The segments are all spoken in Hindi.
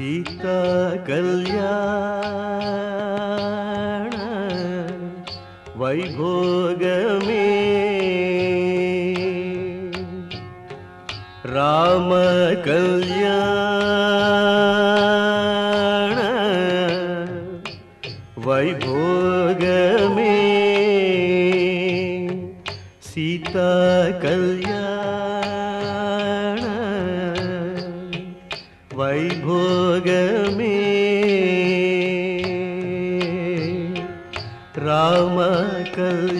सीता कल्याण वैभोगमे राम कल्याण। वैभोगमे रामकल्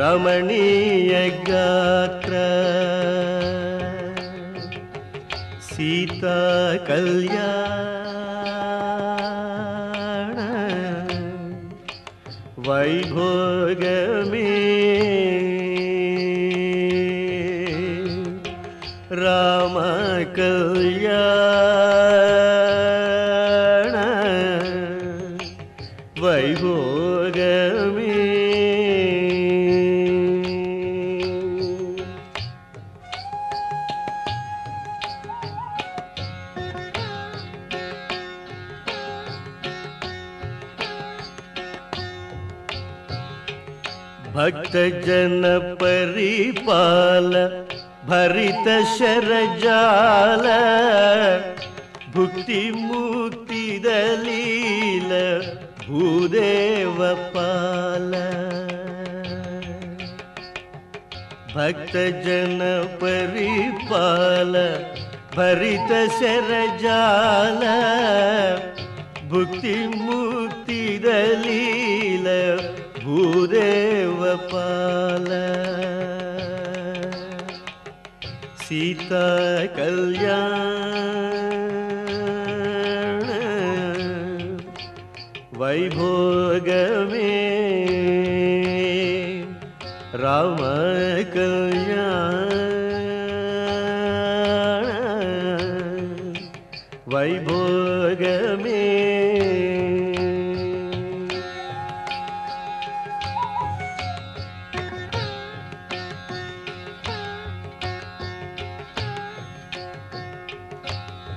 ರಮಣೀಯ ಗಾತ್ರ ಸೀತಾ ಕಲ್ಯಾಣ ವೈಭೋಗಮೇ ರಾಮ ಕಲ್ಯಾಣ भक्तजन परिपाल भरित शरजाल भक्तिमूर्ति दलिल भूदेव पाल। भ भक्जजन भरित शरजाल भुक्तिमूर्ति दलिल मुक्ति दलील पाल सीता कल्याण। वैभोगमे राम कल्याण। वैभोगमे पामरासुर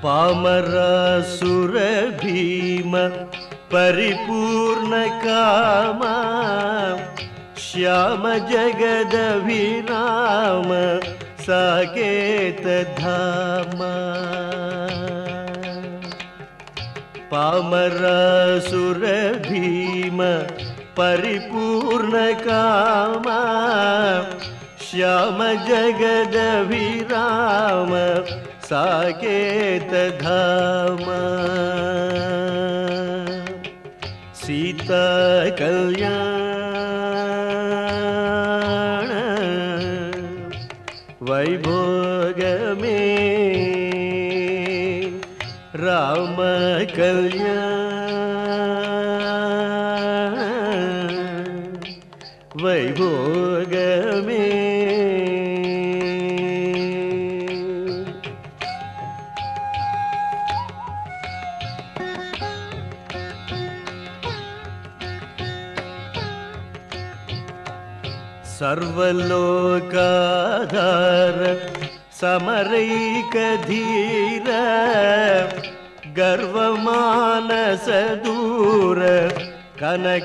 पामरासुरभीम भीम श्यामजगदभिराम काम पामरासुरभीम जगद श्यामजगदभिराम साकेतधाम धर्म सीता कल्याण। वैभोगमे रामकल्याण सर्वलोकाधार समरैकधीर गर्वमानस दूर कनकागधीर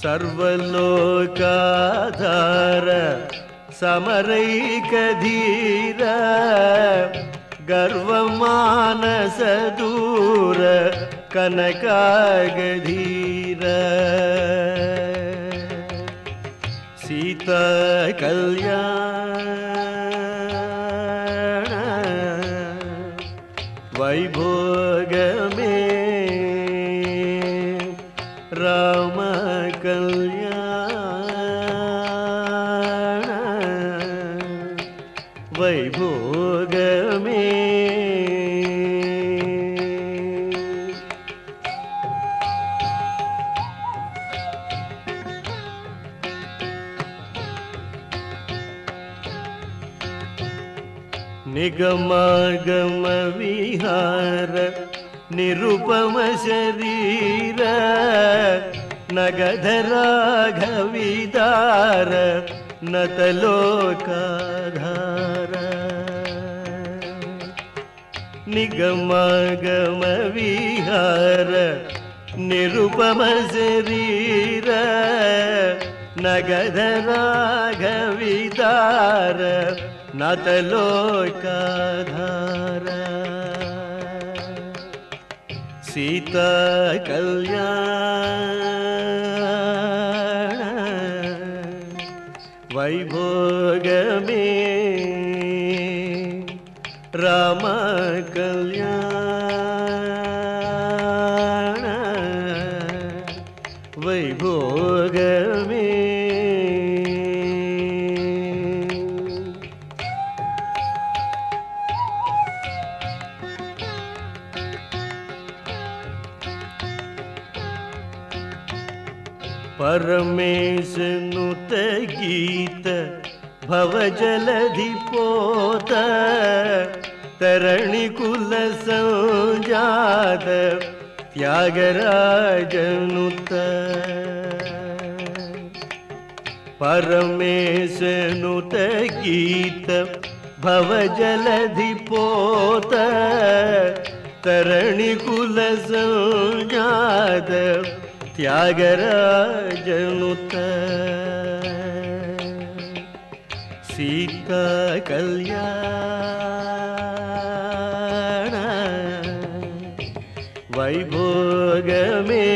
सर्वलोकाधार समरैकधीर गर्वमानस दूर कनकागधीर। सीता कल्याण वैभोगमे राम कल्याण वैभोगमे निगमागमविहार निरुपमशरीर नगधराघविदार नतलोकाधार। निगमागमविहार निरुपमशरीर नगधराघविदार नतलो का धारा। सीता कल्याण वैभोग में राम कल्याण। परमेशनुत गीत भवजलधि पोत तरणिकुल संजात त्यागराजनुत परमेशनुत गीत भवजलधि पोत तरणिकुल संजात त्यागराजनुत सीता कल्याण। वैभोगमे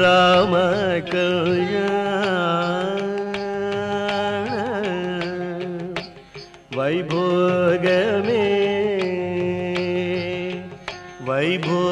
राम कल्याण। वैभोगमे ভোর